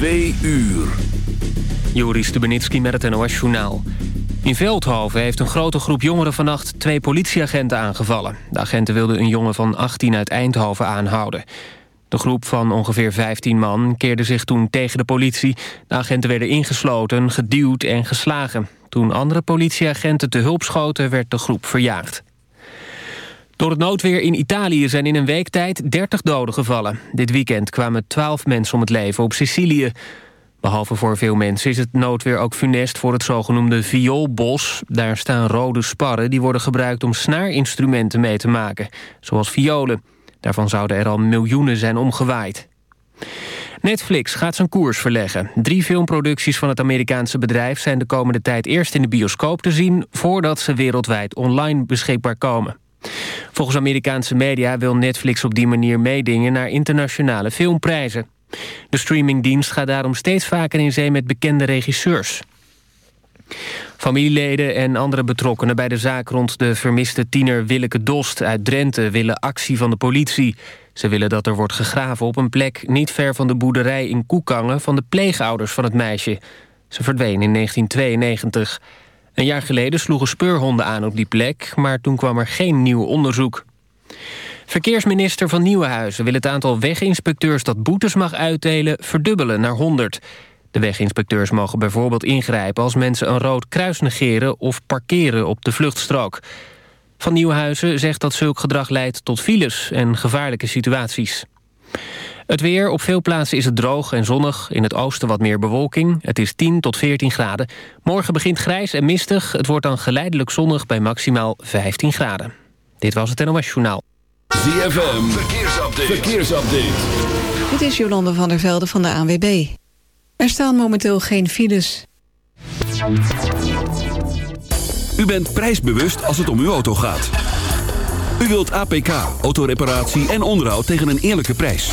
Twee uur. Joris Stubenitski met het NOS-journaal. In Veldhoven heeft een grote groep jongeren vannacht twee politieagenten aangevallen. De agenten wilden een jongen van 18 uit Eindhoven aanhouden. De groep van ongeveer 15 man keerde zich toen tegen de politie. De agenten werden ingesloten, geduwd en geslagen. Toen andere politieagenten te hulp schoten, werd de groep verjaagd. Door het noodweer in Italië zijn in een week tijd 30 doden gevallen. Dit weekend kwamen 12 mensen om het leven op Sicilië. Behalve voor veel mensen is het noodweer ook funest voor het zogenoemde vioolbos. Daar staan rode sparren die worden gebruikt om snaarinstrumenten mee te maken, zoals violen. Daarvan zouden er al miljoenen zijn omgewaaid. Netflix gaat zijn koers verleggen. Drie filmproducties van het Amerikaanse bedrijf... zijn de komende tijd eerst in de bioscoop te zien... voordat ze wereldwijd online beschikbaar komen. Volgens Amerikaanse media wil Netflix op die manier meedingen... naar internationale filmprijzen. De streamingdienst gaat daarom steeds vaker in zee met bekende regisseurs. Familieleden en andere betrokkenen bij de zaak rond de vermiste tiener Willeke Dost uit Drenthe willen actie van de politie. Ze willen dat er wordt gegraven op een plek niet ver van de boerderij in Koekangen van de pleegouders van het meisje. Ze verdween in 1992. Een jaar geleden sloegen speurhonden aan op die plek, maar toen kwam er geen nieuw onderzoek. Verkeersminister van Nieuwenhuizen wil het aantal weginspecteurs dat boetes mag uitdelen verdubbelen naar 100. De weginspecteurs mogen bijvoorbeeld ingrijpen als mensen een rood kruis negeren of parkeren op de vluchtstrook. Van Nieuwenhuizen zegt dat zulk gedrag leidt tot files en gevaarlijke situaties. Het weer, op veel plaatsen is het droog en zonnig. In het oosten wat meer bewolking. Het is 10 tot 14 graden. Morgen begint grijs en mistig. Het wordt dan geleidelijk zonnig bij maximaal 15 graden. Dit was het NOS Journaal. ZFM, verkeersupdate. verkeersupdate. Dit is Jolande van der Velde van de ANWB. Er staan momenteel geen files. U bent prijsbewust als het om uw auto gaat. U wilt APK, autoreparatie en onderhoud tegen een eerlijke prijs.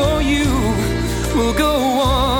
for you. Will go on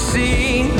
see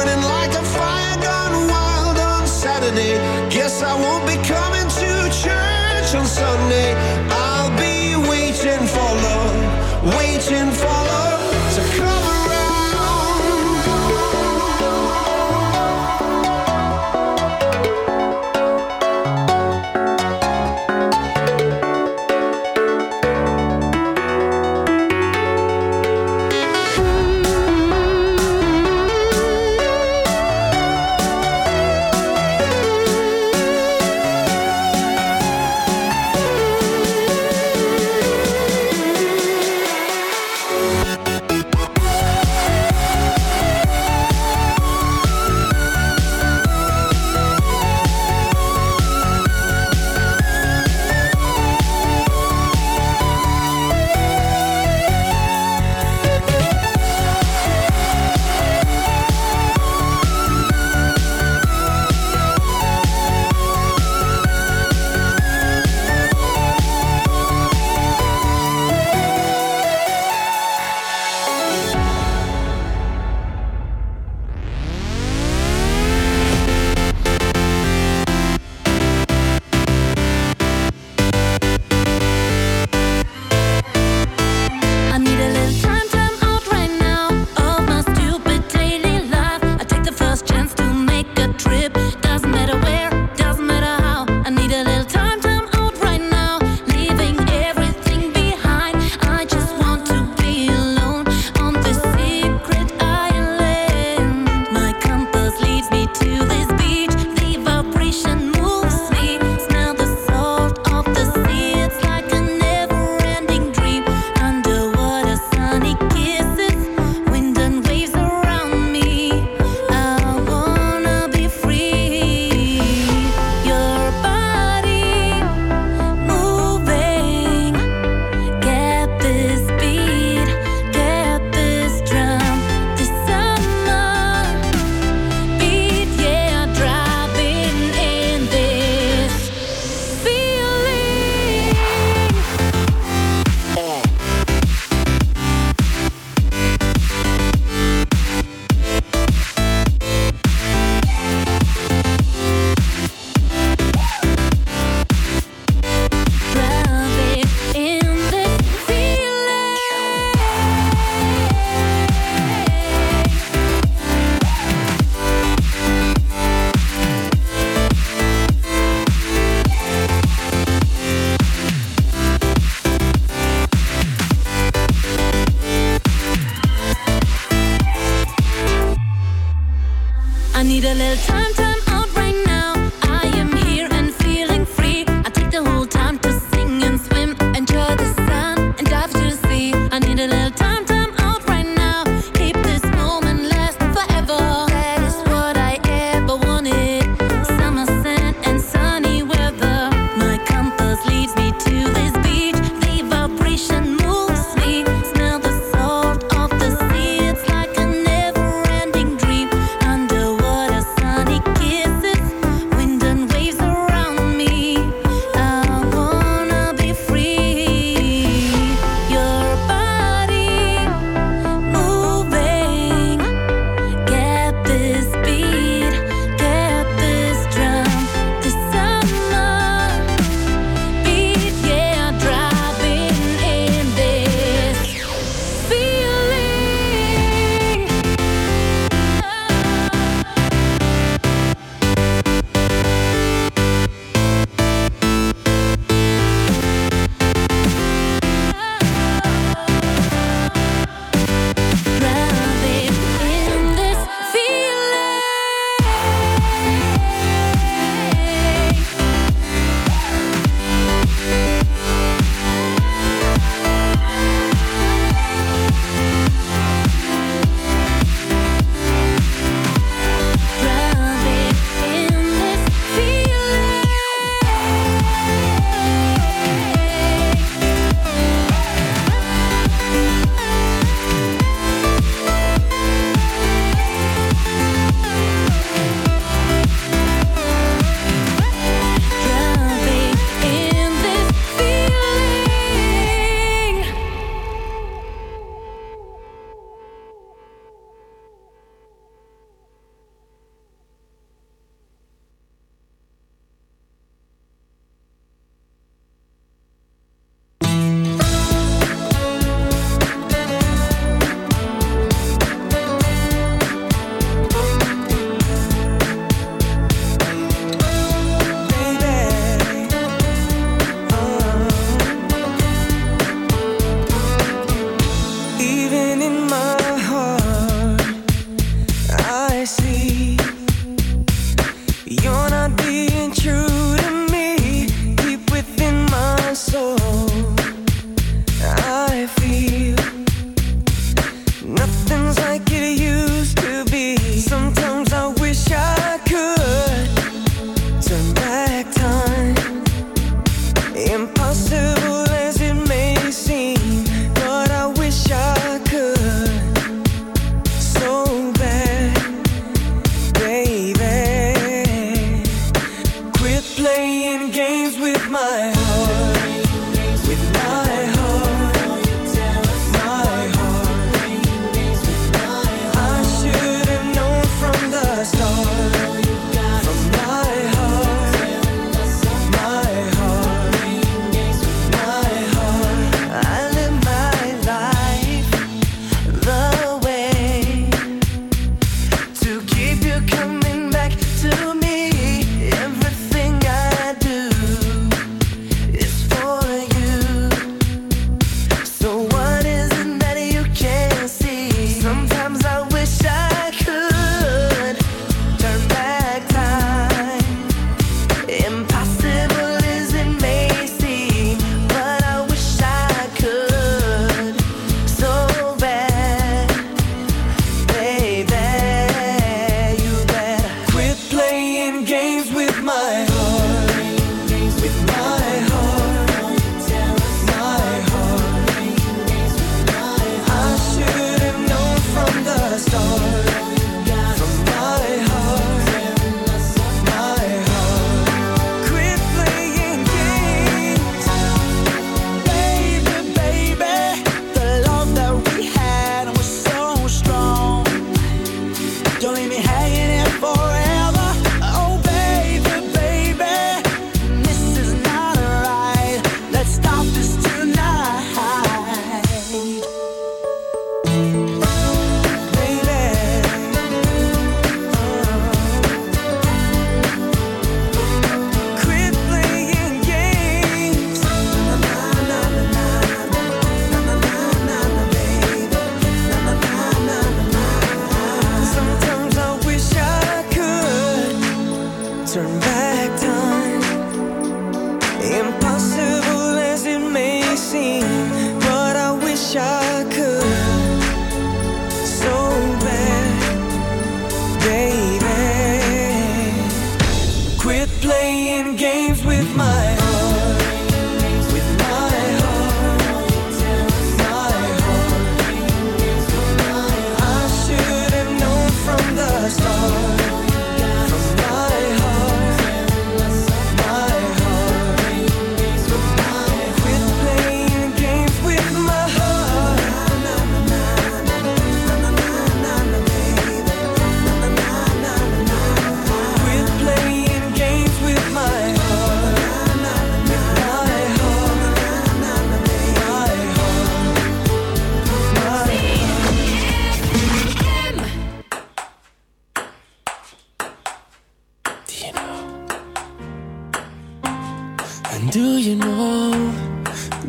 And do you know,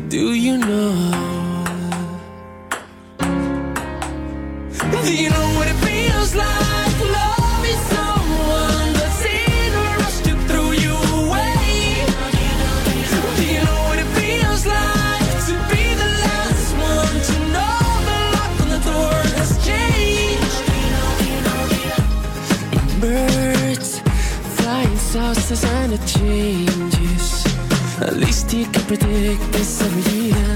do you know? we could predict this every year.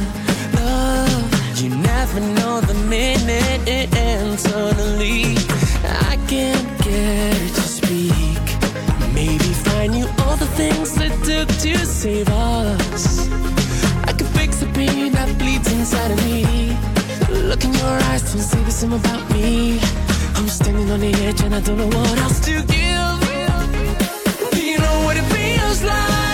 Love, you never know the minute it ends suddenly. I can't get her to speak. Maybe find you all the things that took to save us. I can fix the pain that bleeds inside of me. Look in your eyes, don't say the same about me. I'm standing on the edge and I don't know what else to give. Do you know what it feels like?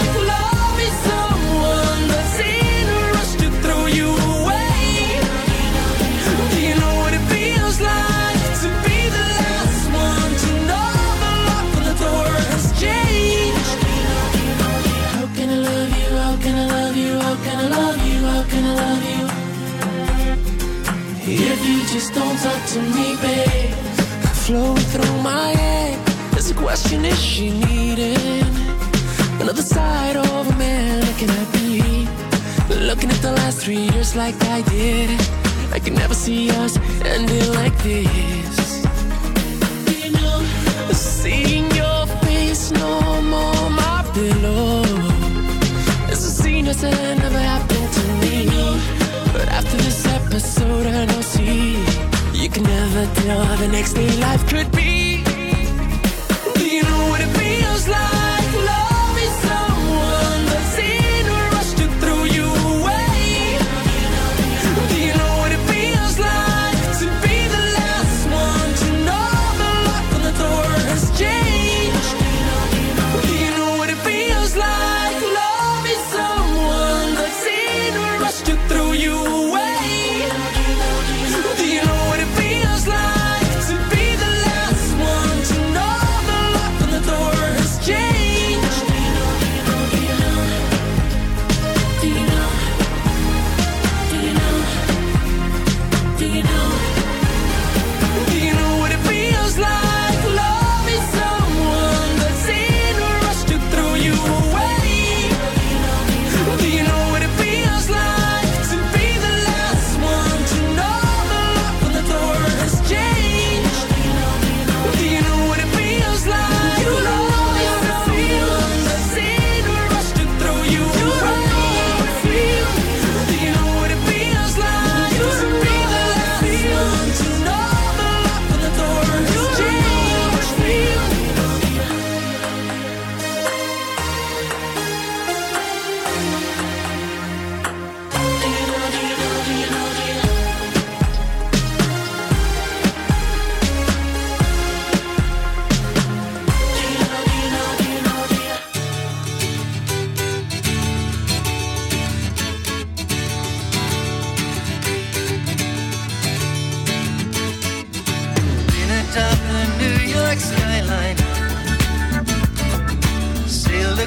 just don't talk to me, babe. Flowing through my head, there's a question: Is she needing another side of a man Can I me, looking at the last three years like I did? I can never see us ending like this. Seeing your face no more, my pillow. It's a scene that's but so don't see. You can never tell how the next day life could be.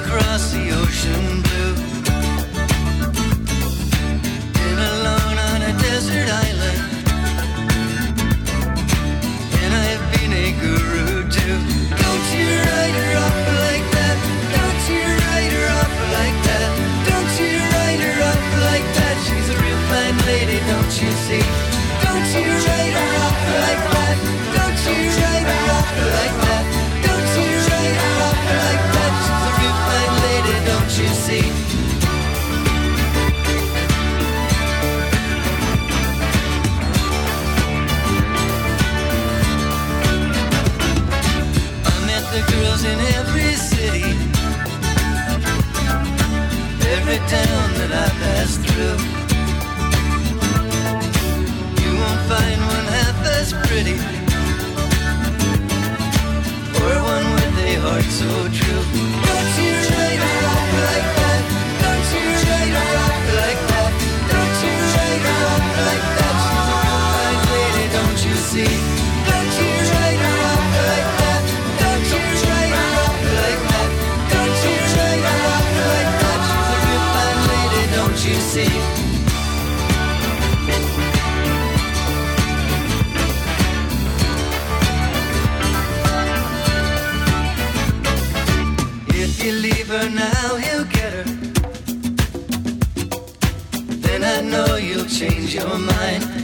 across the ocean. so true. you're mine.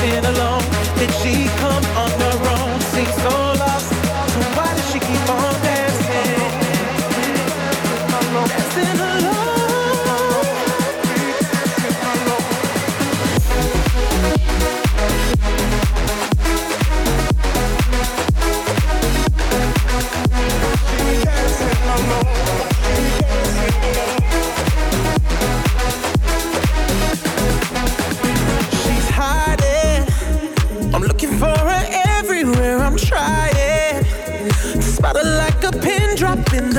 dancing along. Did she come on?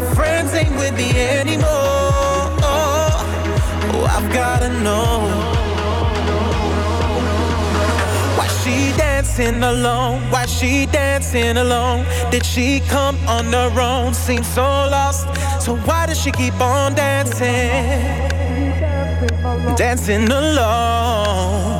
my friends ain't with me anymore. Oh, I've gotta know why she dancing alone. Why she dancing alone? Did she come on her own? Seems so lost. So why does she keep on dancing? Dancing alone.